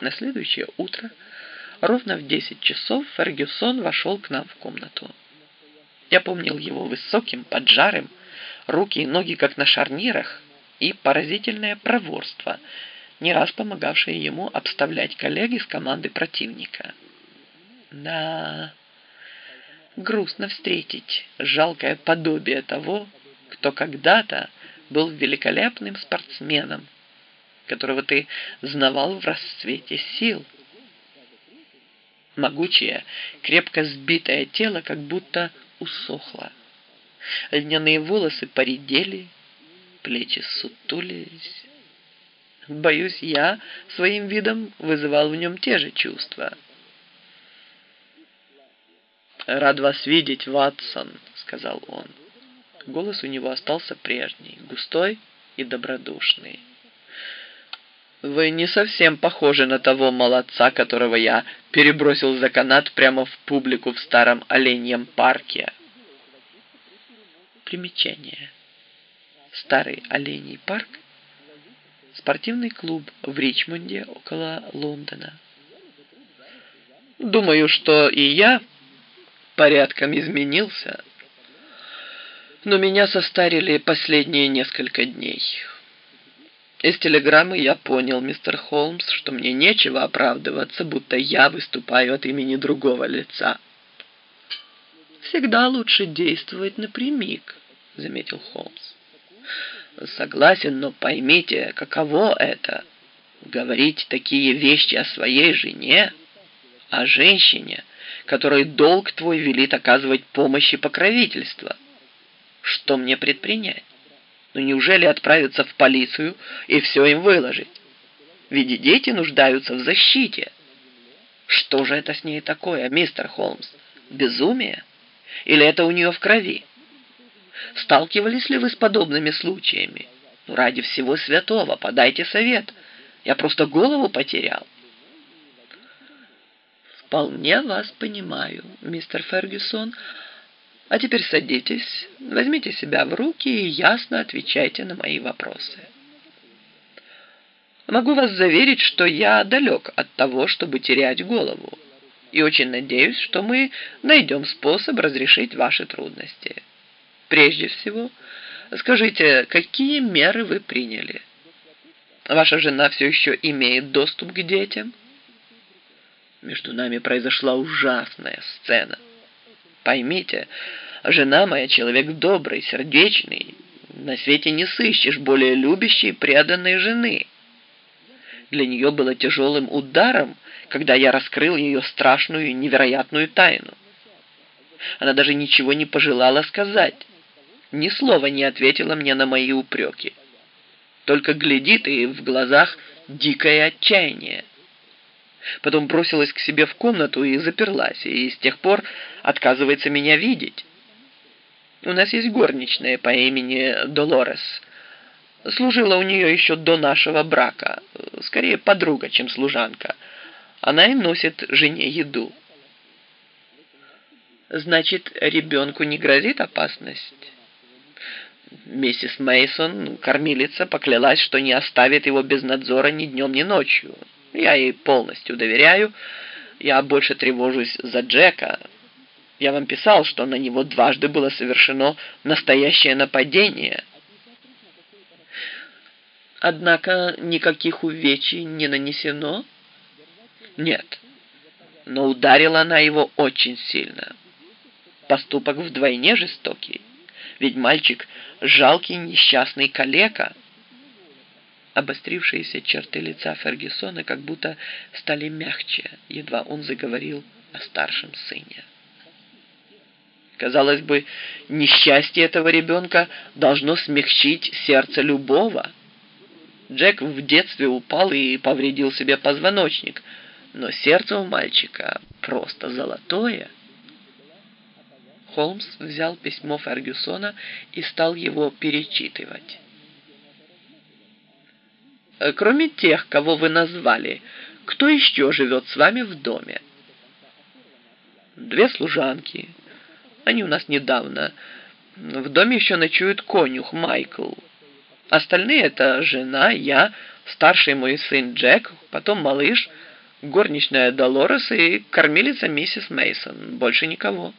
На следующее утро, ровно в 10 часов, Фергюсон вошел к нам в комнату. Я помнил его высоким, поджарым, руки и ноги как на шарнирах, и поразительное проворство, не раз помогавшее ему обставлять коллег из команды противника. Да, грустно встретить жалкое подобие того, кто когда-то был великолепным спортсменом, которого ты знавал в расцвете сил. Могучее, крепко сбитое тело как будто усохло. Льняные волосы поредели, плечи сутулились. Боюсь, я своим видом вызывал в нем те же чувства. «Рад вас видеть, Ватсон», — сказал он. Голос у него остался прежний, густой и добродушный. Вы не совсем похожи на того молодца, которого я перебросил за канат прямо в публику в старом оленьем парке. Примечание. Старый оленей парк – спортивный клуб в Ричмонде около Лондона. Думаю, что и я порядком изменился, но меня состарили последние несколько дней. Из телеграммы я понял, мистер Холмс, что мне нечего оправдываться, будто я выступаю от имени другого лица. «Всегда лучше действовать напрямик», — заметил Холмс. «Согласен, но поймите, каково это — говорить такие вещи о своей жене, о женщине, которой долг твой велит оказывать помощь и покровительство. Что мне предпринять?» Ну неужели отправиться в полицию и все им выложить? Ведь дети нуждаются в защите. Что же это с ней такое, мистер Холмс? Безумие? Или это у нее в крови? Сталкивались ли вы с подобными случаями? Ну, ради всего святого, подайте совет. Я просто голову потерял. Вполне вас понимаю, мистер Фергюсон, а теперь садитесь, возьмите себя в руки и ясно отвечайте на мои вопросы. Могу вас заверить, что я далек от того, чтобы терять голову, и очень надеюсь, что мы найдем способ разрешить ваши трудности. Прежде всего, скажите, какие меры вы приняли? Ваша жена все еще имеет доступ к детям? Между нами произошла ужасная сцена. Поймите, жена моя человек добрый, сердечный. На свете не сыщешь более любящей, преданной жены. Для нее было тяжелым ударом, когда я раскрыл ее страшную невероятную тайну. Она даже ничего не пожелала сказать. Ни слова не ответила мне на мои упреки. Только глядит и в глазах дикое отчаяние. Потом бросилась к себе в комнату и заперлась, и с тех пор отказывается меня видеть. У нас есть горничная по имени Долорес. Служила у нее еще до нашего брака. Скорее подруга, чем служанка. Она и носит жене еду. Значит, ребенку не грозит опасность? Миссис Мейсон, кормилица, поклялась, что не оставит его без надзора ни днем, ни ночью. Я ей полностью доверяю. Я больше тревожусь за Джека. Я вам писал, что на него дважды было совершено настоящее нападение. Однако никаких увечий не нанесено? Нет. Но ударила она его очень сильно. Поступок вдвойне жестокий. Ведь мальчик жалкий несчастный калека — Обострившиеся черты лица Фергюсона как будто стали мягче, едва он заговорил о старшем сыне. Казалось бы, несчастье этого ребенка должно смягчить сердце любого. Джек в детстве упал и повредил себе позвоночник, но сердце у мальчика просто золотое. Холмс взял письмо Фергюсона и стал его перечитывать. Э, кроме тех, кого вы назвали, кто еще живет с вами в доме? Две служанки. Они у нас недавно. В доме еще ночует конюх Майкл. Остальные это жена, я, старший мой сын Джек, потом малыш, горничная Долорес и кормилица миссис Мейсон. Больше никого.